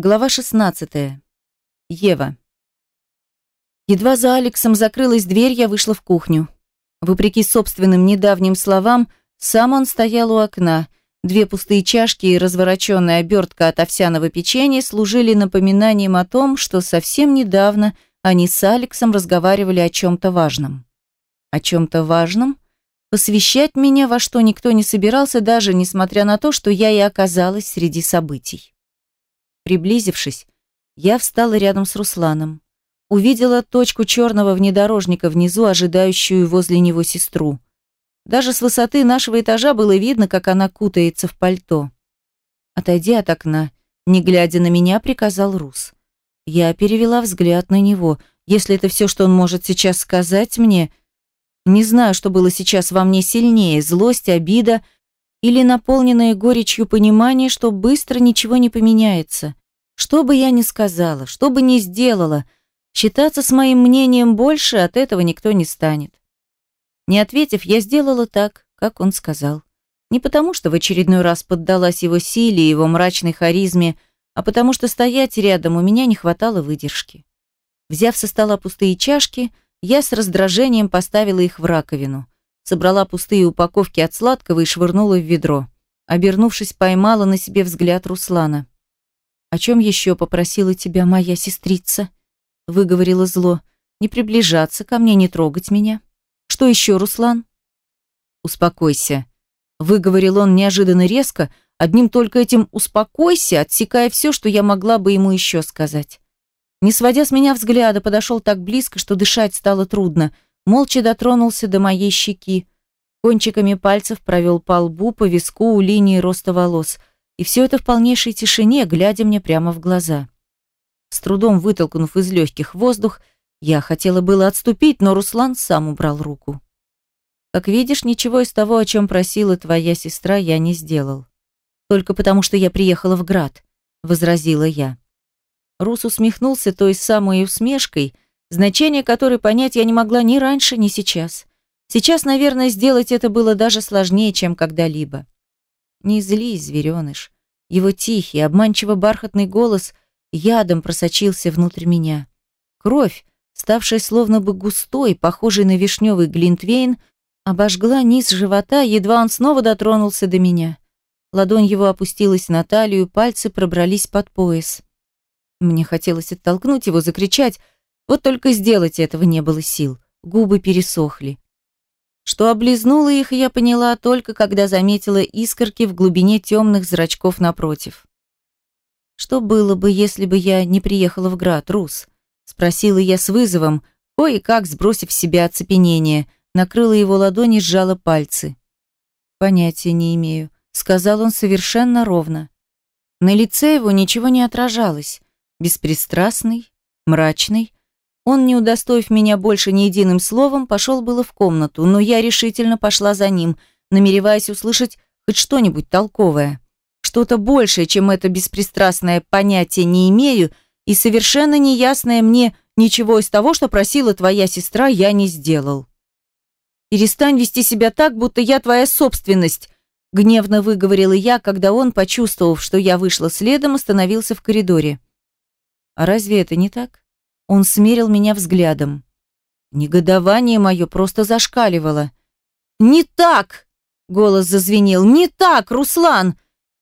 Глава 16. Ева. Едва за Алексом закрылась дверь, я вышла в кухню. Вопреки собственным недавним словам, сам он стоял у окна. Две пустые чашки и развороченная обертка от овсяного печенья служили напоминанием о том, что совсем недавно они с Алексом разговаривали о чем-то важном. О чем-то важном? Посвящать меня во что никто не собирался, даже несмотря на то, что я и оказалась среди событий. Приблизившись, я встала рядом с Русланом. Увидела точку черного внедорожника внизу, ожидающую возле него сестру. Даже с высоты нашего этажа было видно, как она кутается в пальто. Отойди от окна, не глядя на меня, приказал Рус. Я перевела взгляд на него. Если это все, что он может сейчас сказать мне... Не знаю, что было сейчас во мне сильнее, злость, обида или наполненное горечью понимание, что быстро ничего не поменяется. Что бы я ни сказала, что бы ни сделала, считаться с моим мнением больше от этого никто не станет. Не ответив, я сделала так, как он сказал. Не потому, что в очередной раз поддалась его силе и его мрачной харизме, а потому что стоять рядом у меня не хватало выдержки. Взяв со стола пустые чашки, я с раздражением поставила их в раковину. Собрала пустые упаковки от сладкого и швырнула в ведро. Обернувшись, поймала на себе взгляд Руслана. «О чем еще попросила тебя моя сестрица?» Выговорила зло. «Не приближаться ко мне, не трогать меня. Что еще, Руслан?» «Успокойся», — выговорил он неожиданно резко, одним только этим «успокойся», отсекая все, что я могла бы ему еще сказать. Не сводя с меня взгляда, подошел так близко, что дышать стало трудно, молча дотронулся до моей щеки, кончиками пальцев провел по лбу, по виску у линии роста волос — и все это в полнейшей тишине, глядя мне прямо в глаза. С трудом вытолкнув из легких воздух, я хотела было отступить, но Руслан сам убрал руку. Как видишь, ничего из того, о чем просила твоя сестра, я не сделал. Только потому, что я приехала в Град, возразила я. Рус усмехнулся той самой усмешкой, значение которой понять я не могла ни раньше, ни сейчас. Сейчас, наверное, сделать это было даже сложнее, чем когда-либо. Не злись, звереныш. Его тихий, обманчиво бархатный голос ядом просочился внутрь меня. Кровь, ставшая словно бы густой, похожей на вишневый глинтвейн, обожгла низ живота, едва он снова дотронулся до меня. Ладонь его опустилась на талию, пальцы пробрались под пояс. Мне хотелось оттолкнуть его, закричать, вот только сделать этого не было сил. Губы пересохли. Что облизнула их, я поняла только, когда заметила искорки в глубине темных зрачков напротив. «Что было бы, если бы я не приехала в Град, Рус?» Спросила я с вызовом, кое-как сбросив с себя оцепенение, накрыла его ладони, сжала пальцы. «Понятия не имею», — сказал он совершенно ровно. На лице его ничего не отражалось. Беспристрастный, мрачный, он, не удостоив меня больше ни единым словом, пошел было в комнату, но я решительно пошла за ним, намереваясь услышать хоть что-нибудь толковое. Что-то большее, чем это беспристрастное понятие не имею, и совершенно неясное мне ничего из того, что просила твоя сестра, я не сделал. «Перестань вести себя так, будто я твоя собственность», гневно выговорила я, когда он, почувствовав, что я вышла следом, остановился в коридоре. «А разве это не так?» Он смерил меня взглядом. Негодование мое просто зашкаливало. «Не так!» — голос зазвенел. «Не так, Руслан!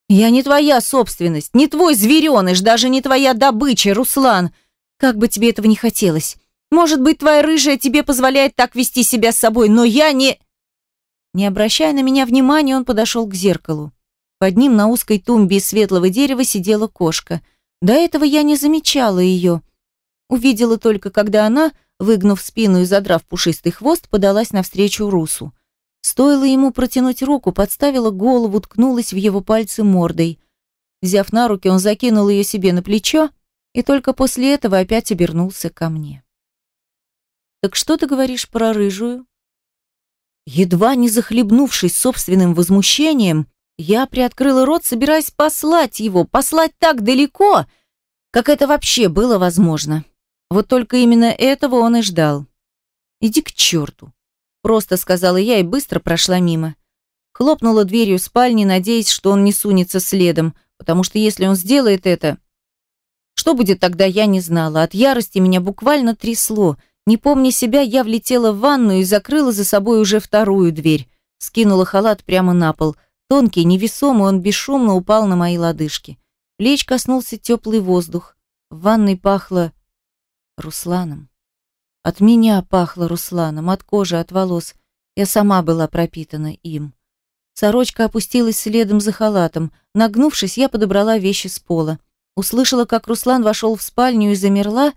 Я не твоя собственность, не твой звереныш, даже не твоя добыча, Руслан! Как бы тебе этого не хотелось. Может быть, твоя рыжая тебе позволяет так вести себя с собой, но я не...» Не обращая на меня внимания, он подошел к зеркалу. Под ним на узкой тумбе из светлого дерева сидела кошка. До этого я не замечала ее. Увидела только, когда она, выгнув спину и задрав пушистый хвост, подалась навстречу Русу. Стоило ему протянуть руку, подставила голову, ткнулась в его пальцы мордой. Взяв на руки, он закинул ее себе на плечо и только после этого опять обернулся ко мне. «Так что ты говоришь про рыжую?» Едва не захлебнувшись собственным возмущением, я приоткрыла рот, собираясь послать его, послать так далеко, как это вообще было возможно. Вот только именно этого он и ждал. «Иди к черту», — просто сказала я и быстро прошла мимо. Хлопнула дверью спальни, надеясь, что он не сунется следом, потому что если он сделает это... Что будет тогда, я не знала. От ярости меня буквально трясло. Не помня себя, я влетела в ванную и закрыла за собой уже вторую дверь. Скинула халат прямо на пол. Тонкий, невесомый, он бесшумно упал на мои лодыжки. Плеч коснулся теплый воздух. В ванной пахло Русланом. От меня пахло Русланом, от кожи, от волос. Я сама была пропитана им. Сорочка опустилась следом за халатом. Нагнувшись, я подобрала вещи с пола. Услышала, как Руслан вошел в спальню и замерла,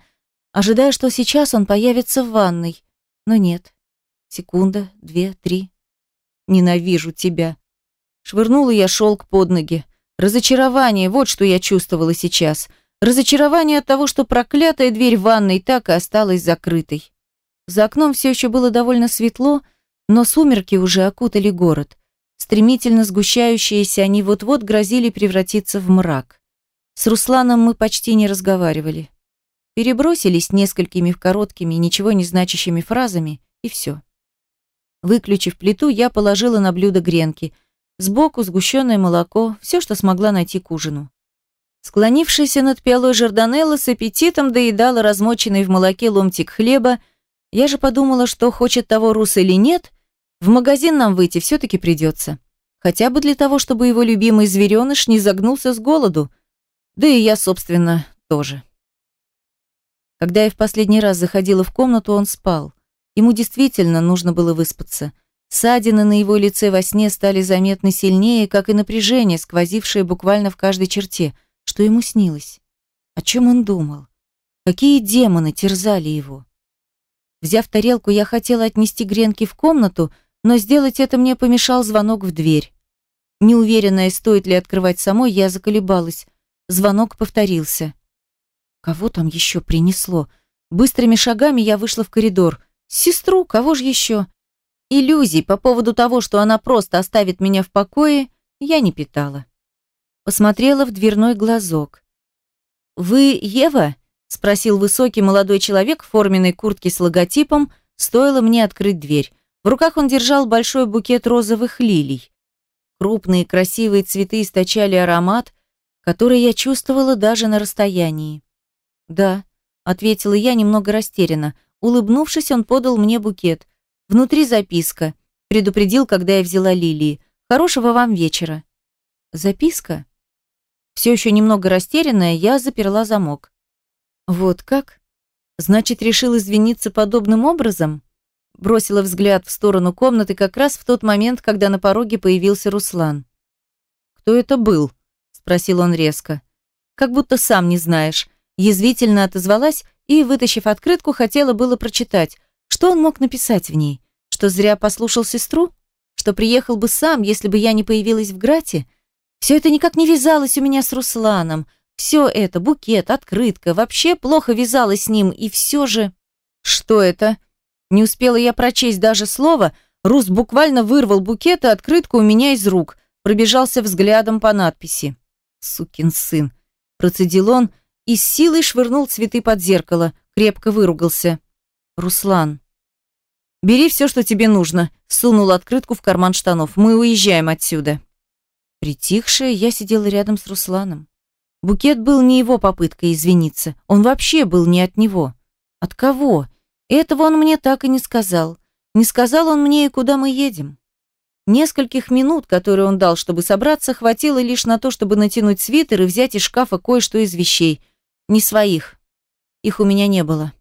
ожидая, что сейчас он появится в ванной. Но нет. Секунда, две, три. Ненавижу тебя. Швырнула я шелк под ноги. Разочарование, вот что я чувствовала сейчас. Разочарование от того, что проклятая дверь ванной так и осталась закрытой. За окном все еще было довольно светло, но сумерки уже окутали город. Стремительно сгущающиеся они вот-вот грозили превратиться в мрак. С Русланом мы почти не разговаривали. Перебросились несколькими короткими, ничего не значащими фразами, и все. Выключив плиту, я положила на блюдо гренки. Сбоку сгущенное молоко, все, что смогла найти к ужину. Склонившаяся над пиалой Жорданелла с аппетитом доедала размоченный в молоке ломтик хлеба. Я же подумала, что хочет того Рус или нет, в магазин нам выйти все-таки придется. Хотя бы для того, чтобы его любимый звереныш не загнулся с голоду. Да и я, собственно, тоже. Когда я в последний раз заходила в комнату, он спал. Ему действительно нужно было выспаться. Ссадины на его лице во сне стали заметно сильнее, как и напряжение, сквозившее буквально в каждой черте – что ему снилось? О чем он думал? Какие демоны терзали его? Взяв тарелку, я хотела отнести гренки в комнату, но сделать это мне помешал звонок в дверь. Неуверенная, стоит ли открывать самой, я заколебалась. Звонок повторился. Кого там еще принесло? Быстрыми шагами я вышла в коридор. Сестру, кого же еще? Иллюзий по поводу того, что она просто оставит меня в покое, я не питала посмотрела в дверной глазок. «Вы Ева?» – спросил высокий молодой человек в форменной куртке с логотипом, стоило мне открыть дверь. В руках он держал большой букет розовых лилий. Крупные красивые цветы источали аромат, который я чувствовала даже на расстоянии. «Да», – ответила я немного растерянно. Улыбнувшись, он подал мне букет. Внутри записка. Предупредил, когда я взяла лилии. «Хорошего вам вечера». «Записка?» Все еще немного растерянная, я заперла замок. Вот как? Значит, решил извиниться подобным образом? Бросила взгляд в сторону комнаты как раз в тот момент, когда на пороге появился Руслан. «Кто это был?» – спросил он резко. «Как будто сам не знаешь». Язвительно отозвалась и, вытащив открытку, хотела было прочитать. Что он мог написать в ней? Что зря послушал сестру? Что приехал бы сам, если бы я не появилась в Грате? Все это никак не вязалось у меня с Русланом. Все это, букет, открытка, вообще плохо вязалось с ним, и все же... Что это? Не успела я прочесть даже слово, Рус буквально вырвал букет и открытку у меня из рук, пробежался взглядом по надписи. «Сукин сын», – процедил он и с силой швырнул цветы под зеркало, крепко выругался. «Руслан, бери все, что тебе нужно», – сунул открытку в карман штанов. «Мы уезжаем отсюда». Притихшая, я сидела рядом с Русланом. Букет был не его попыткой извиниться, он вообще был не от него. От кого? Этого он мне так и не сказал. Не сказал он мне и куда мы едем. Нескольких минут, которые он дал, чтобы собраться, хватило лишь на то, чтобы натянуть свитер и взять из шкафа кое-что из вещей. Не своих. Их у меня не было.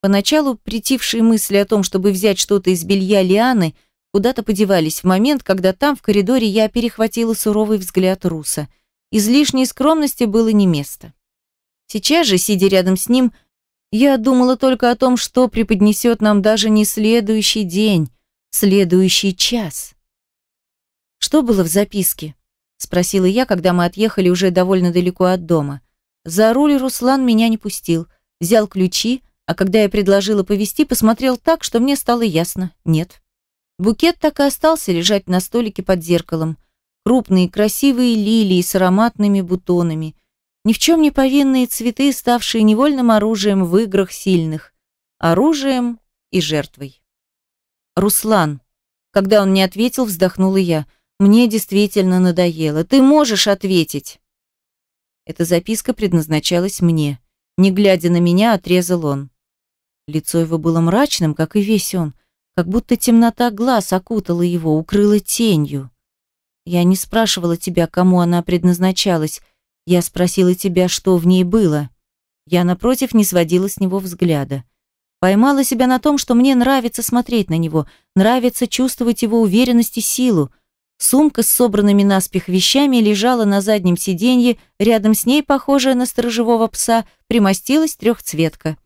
Поначалу притившие мысли о том, чтобы взять что-то из белья Лианы – куда-то подевались в момент, когда там, в коридоре, я перехватила суровый взгляд Руса. Излишней скромности было не место. Сейчас же, сидя рядом с ним, я думала только о том, что преподнесет нам даже не следующий день, следующий час. «Что было в записке?» – спросила я, когда мы отъехали уже довольно далеко от дома. За руль Руслан меня не пустил, взял ключи, а когда я предложила повезти, посмотрел так, что мне стало ясно – нет. Букет так и остался лежать на столике под зеркалом. Крупные красивые лилии с ароматными бутонами. Ни в чем не повинные цветы, ставшие невольным оружием в играх сильных. Оружием и жертвой. «Руслан», когда он не ответил, вздохнула я. «Мне действительно надоело. Ты можешь ответить?» Эта записка предназначалась мне. Не глядя на меня, отрезал он. Лицо его было мрачным, как и весь он, как будто темнота глаз окутала его, укрыла тенью. Я не спрашивала тебя, кому она предназначалась. Я спросила тебя, что в ней было. Я, напротив, не сводила с него взгляда. Поймала себя на том, что мне нравится смотреть на него, нравится чувствовать его уверенность и силу. Сумка с собранными наспех вещами лежала на заднем сиденье, рядом с ней, похожая на сторожевого пса, примостилась трехцветка.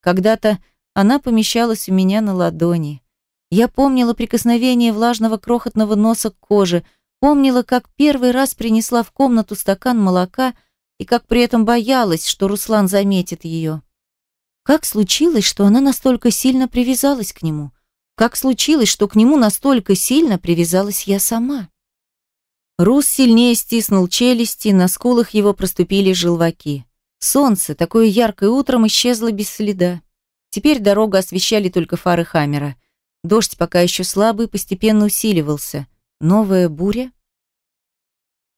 Когда-то она помещалась у меня на ладони. Я помнила прикосновение влажного крохотного носа к коже, помнила, как первый раз принесла в комнату стакан молока и как при этом боялась, что Руслан заметит ее. Как случилось, что она настолько сильно привязалась к нему? Как случилось, что к нему настолько сильно привязалась я сама? Рус сильнее стиснул челюсти, на скулах его проступили желваки. Солнце, такое яркое утром, исчезло без следа. Теперь дорогу освещали только фары Хаммера. Дождь, пока еще слабый, постепенно усиливался. Новая буря?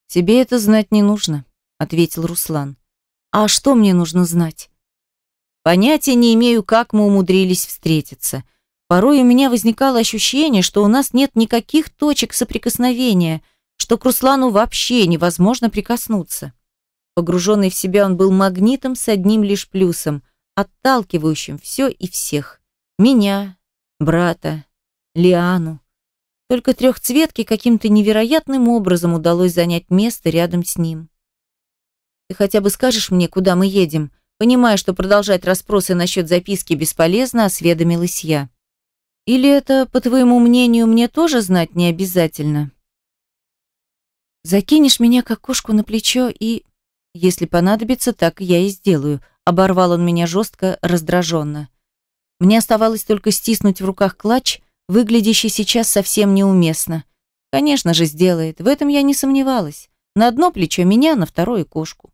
«Тебе это знать не нужно», — ответил Руслан. «А что мне нужно знать?» Понятия не имею, как мы умудрились встретиться. Порой у меня возникало ощущение, что у нас нет никаких точек соприкосновения, что к Руслану вообще невозможно прикоснуться. Погруженный в себя он был магнитом с одним лишь плюсом, отталкивающим все и всех. Меня, брата, Лиану. Только трехцветке каким-то невероятным образом удалось занять место рядом с ним. «Ты хотя бы скажешь мне, куда мы едем?» Понимая, что продолжать расспросы насчет записки бесполезно, осведомилась я. Или это, по твоему мнению, мне тоже знать не обязательно? Закинешь меня как кошку на плечо и... Если понадобится, так я и сделаю. Оборвал он меня жестко, раздраженно. Мне оставалось только стиснуть в руках клатч, выглядящий сейчас совсем неуместно. Конечно же, сделает. В этом я не сомневалась. На одно плечо меня, на второе кошку.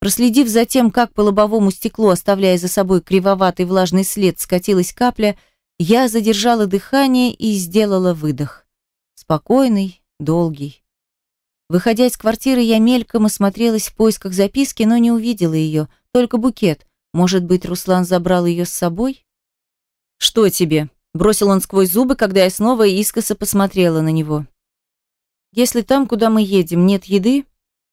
Проследив за тем, как по лобовому стеклу, оставляя за собой кривоватый влажный след, скатилась капля, я задержала дыхание и сделала выдох. Спокойный, долгий. Выходя из квартиры, я мельком осмотрелась в поисках записки, но не увидела ее, только букет. Может быть, Руслан забрал ее с собой? «Что тебе?» – бросил он сквозь зубы, когда я снова искоса посмотрела на него. «Если там, куда мы едем, нет еды,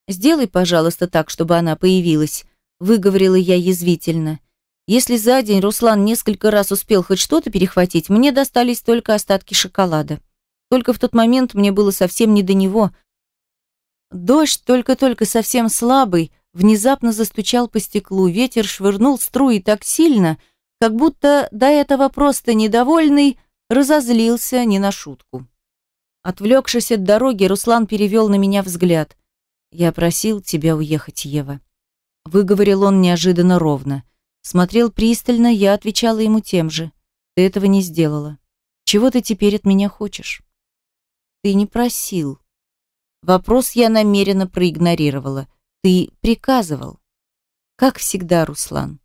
«Сделай, пожалуйста, так, чтобы она появилась», – выговорила я язвительно. Если за день Руслан несколько раз успел хоть что-то перехватить, мне достались только остатки шоколада. Только в тот момент мне было совсем не до него. Дождь, только-только совсем слабый, внезапно застучал по стеклу, ветер швырнул струи так сильно, как будто до этого просто недовольный разозлился не на шутку. Отвлекшись от дороги, Руслан перевел на меня взгляд – «Я просил тебя уехать, Ева». Выговорил он неожиданно ровно. Смотрел пристально, я отвечала ему тем же. «Ты этого не сделала. Чего ты теперь от меня хочешь?» «Ты не просил». Вопрос я намеренно проигнорировала. «Ты приказывал». «Как всегда, Руслан.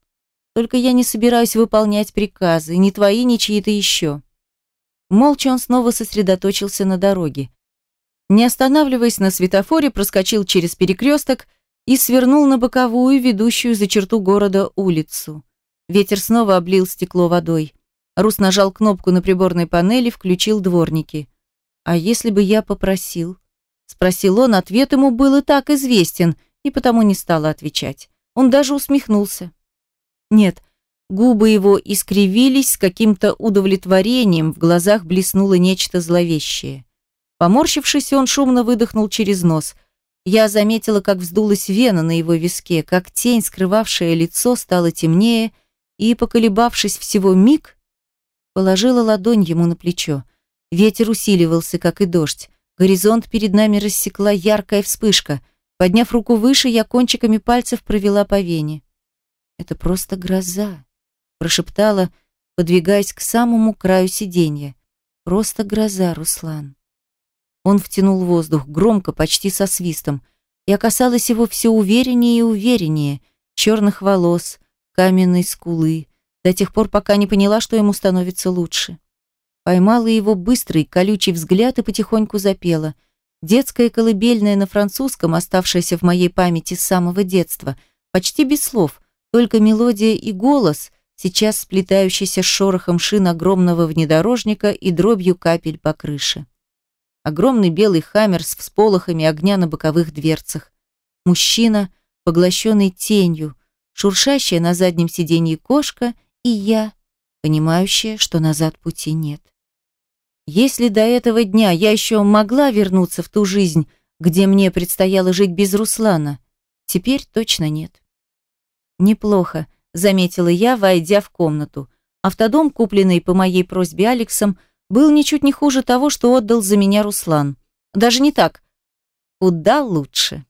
Только я не собираюсь выполнять приказы, ни твои, ни чьи-то еще». Молча он снова сосредоточился на дороге. Не останавливаясь на светофоре, проскочил через перекресток и свернул на боковую, ведущую за черту города, улицу. Ветер снова облил стекло водой. Рус нажал кнопку на приборной панели, включил дворники. «А если бы я попросил?» Спросил он, ответ ему был и так известен, и потому не стала отвечать. Он даже усмехнулся. Нет, губы его искривились с каким-то удовлетворением, в глазах блеснуло нечто зловещее. Поморщившись, он шумно выдохнул через нос. Я заметила, как вздулась вена на его виске, как тень, скрывавшая лицо, стала темнее, и, поколебавшись всего миг, положила ладонь ему на плечо. Ветер усиливался, как и дождь. Горизонт перед нами рассекла яркая вспышка. Подняв руку выше, я кончиками пальцев провела по вене. «Это просто гроза», — прошептала, подвигаясь к самому краю сиденья. «Просто гроза, Руслан». Он втянул воздух, громко, почти со свистом. Я касалась его все увереннее и увереннее. Черных волос, каменной скулы. До тех пор, пока не поняла, что ему становится лучше. Поймала его быстрый, колючий взгляд и потихоньку запела. Детская колыбельная на французском, оставшаяся в моей памяти с самого детства. Почти без слов, Только мелодия и голос, сейчас сплетающийся с шорохом шин огромного внедорожника и дробью капель по крыше. Огромный белый хаммер с всполохами огня на боковых дверцах. Мужчина, поглощенный тенью, шуршащая на заднем сиденье кошка и я, понимающая, что назад пути нет. Если до этого дня я еще могла вернуться в ту жизнь, где мне предстояло жить без Руслана, теперь точно нет. Неплохо, заметила я, войдя в комнату. Автодом, купленный по моей просьбе Алексом, был ничуть не хуже того, что отдал за меня Руслан. Даже не так. Куда лучше.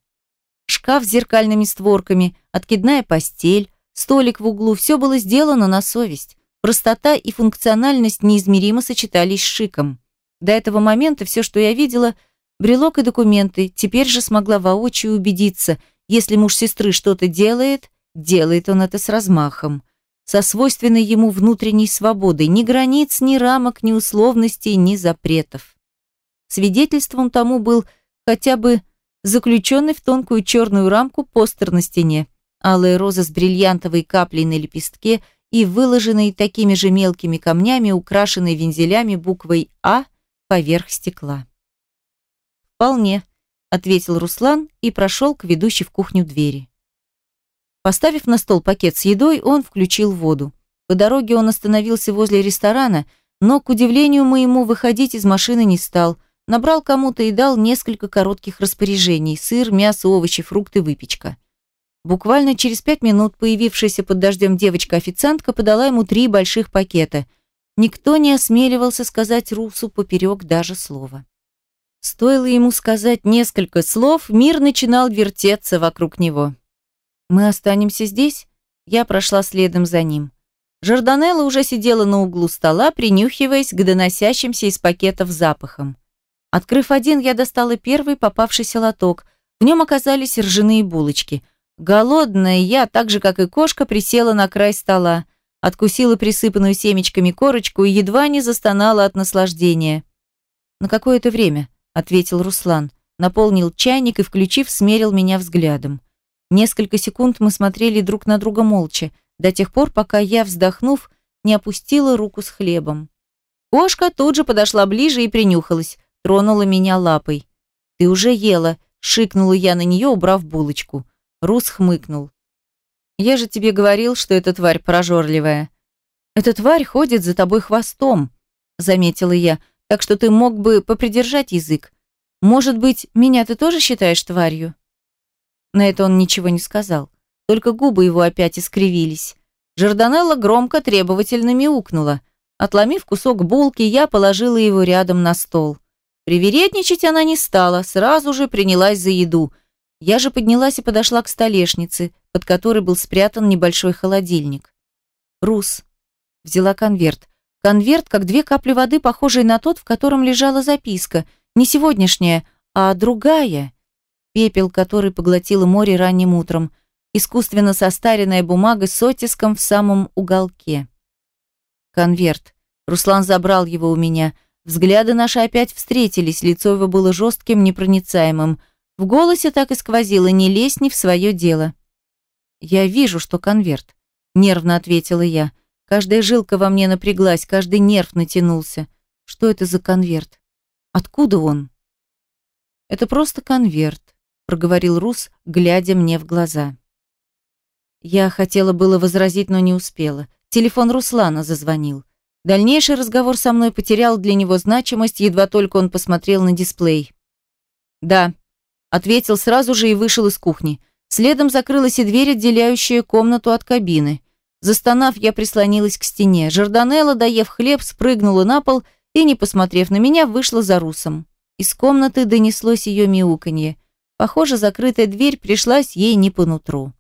Шкаф с зеркальными створками, откидная постель, столик в углу – все было сделано на совесть. Простота и функциональность неизмеримо сочетались с шиком. До этого момента все, что я видела – брелок и документы, теперь же смогла воочию убедиться, если муж сестры что-то делает, делает он это с размахом со свойственной ему внутренней свободой, ни границ, ни рамок, ни условностей, ни запретов. Свидетельством тому был хотя бы заключенный в тонкую черную рамку постер на стене, алая роза с бриллиантовой каплей на лепестке и выложенной такими же мелкими камнями, украшенной вензелями буквой «А» поверх стекла. «Вполне», — ответил Руслан и прошел к ведущей в кухню двери. Поставив на стол пакет с едой, он включил воду. По дороге он остановился возле ресторана, но, к удивлению моему, выходить из машины не стал. Набрал кому-то и дал несколько коротких распоряжений – сыр, мясо, овощи, фрукты, выпечка. Буквально через пять минут появившаяся под дождем девочка-официантка подала ему три больших пакета. Никто не осмеливался сказать Русу поперек даже слова. Стоило ему сказать несколько слов, мир начинал вертеться вокруг него. «Мы останемся здесь?» Я прошла следом за ним. Жорданелла уже сидела на углу стола, принюхиваясь к доносящимся из пакетов запахам. Открыв один, я достала первый попавшийся лоток. В нем оказались ржаные булочки. Голодная я, так же как и кошка, присела на край стола, откусила присыпанную семечками корочку и едва не застонала от наслаждения. «На какое-то время», — ответил Руслан, наполнил чайник и, включив, смерил меня взглядом. Несколько секунд мы смотрели друг на друга молча, до тех пор, пока я, вздохнув, не опустила руку с хлебом. Кошка тут же подошла ближе и принюхалась, тронула меня лапой. «Ты уже ела», — шикнула я на нее, убрав булочку. Рус хмыкнул. «Я же тебе говорил, что эта тварь прожорливая». «Эта тварь ходит за тобой хвостом», — заметила я, «так что ты мог бы попридержать язык. Может быть, меня ты тоже считаешь тварью?» На это он ничего не сказал. Только губы его опять искривились. Жорданелла громко требовательно мяукнула. Отломив кусок булки, я положила его рядом на стол. Привередничать она не стала, сразу же принялась за еду. Я же поднялась и подошла к столешнице, под которой был спрятан небольшой холодильник. Рус. Взяла конверт. Конверт, как две капли воды, похожий на тот, в котором лежала записка. Не сегодняшняя, а другая пепел, который поглотило море ранним утром, искусственно состаренная бумага с оттиском в самом уголке. Конверт. Руслан забрал его у меня. Взгляды наши опять встретились, лицо его было жестким, непроницаемым. В голосе так и сквозило «не лезь не в свое дело». «Я вижу, что конверт», — нервно ответила я. Каждая жилка во мне напряглась, каждый нерв натянулся. Что это за конверт? Откуда он? Это просто конверт проговорил Рус, глядя мне в глаза. Я хотела было возразить, но не успела. Телефон Руслана зазвонил. Дальнейший разговор со мной потерял для него значимость, едва только он посмотрел на дисплей. «Да», — ответил сразу же и вышел из кухни. Следом закрылась и дверь, отделяющая комнату от кабины. Застонав, я прислонилась к стене. Жорданелла, доев хлеб, спрыгнула на пол и, не посмотрев на меня, вышла за Русом. Из комнаты донеслось ее мяуканье. Похоже, закрытая дверь пришлась ей не по нутру.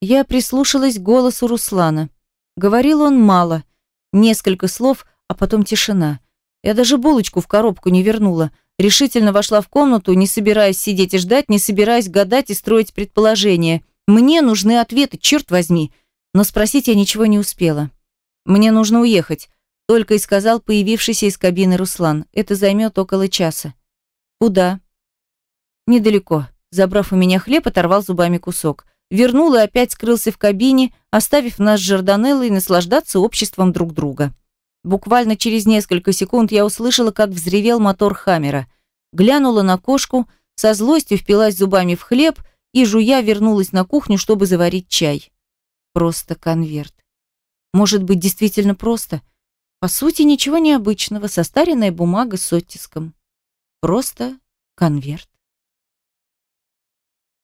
Я прислушалась к голосу Руслана. Говорил он мало, несколько слов, а потом тишина. Я даже булочку в коробку не вернула. Решительно вошла в комнату, не собираясь сидеть и ждать, не собираясь гадать и строить предположения. Мне нужны ответы, черт возьми. Но спросить я ничего не успела. Мне нужно уехать, только и сказал появившийся из кабины Руслан. Это займет около часа. Куда? Недалеко. Забрав у меня хлеб, оторвал зубами кусок. вернул и опять скрылся в кабине, оставив нас с Жорданеллой наслаждаться обществом друг друга. Буквально через несколько секунд я услышала, как взревел мотор Хаммера. Глянула на кошку, со злостью впилась зубами в хлеб и, жуя, вернулась на кухню, чтобы заварить чай. Просто конверт. Может быть, действительно просто? По сути, ничего необычного, состаренная бумага с оттиском. Просто конверт.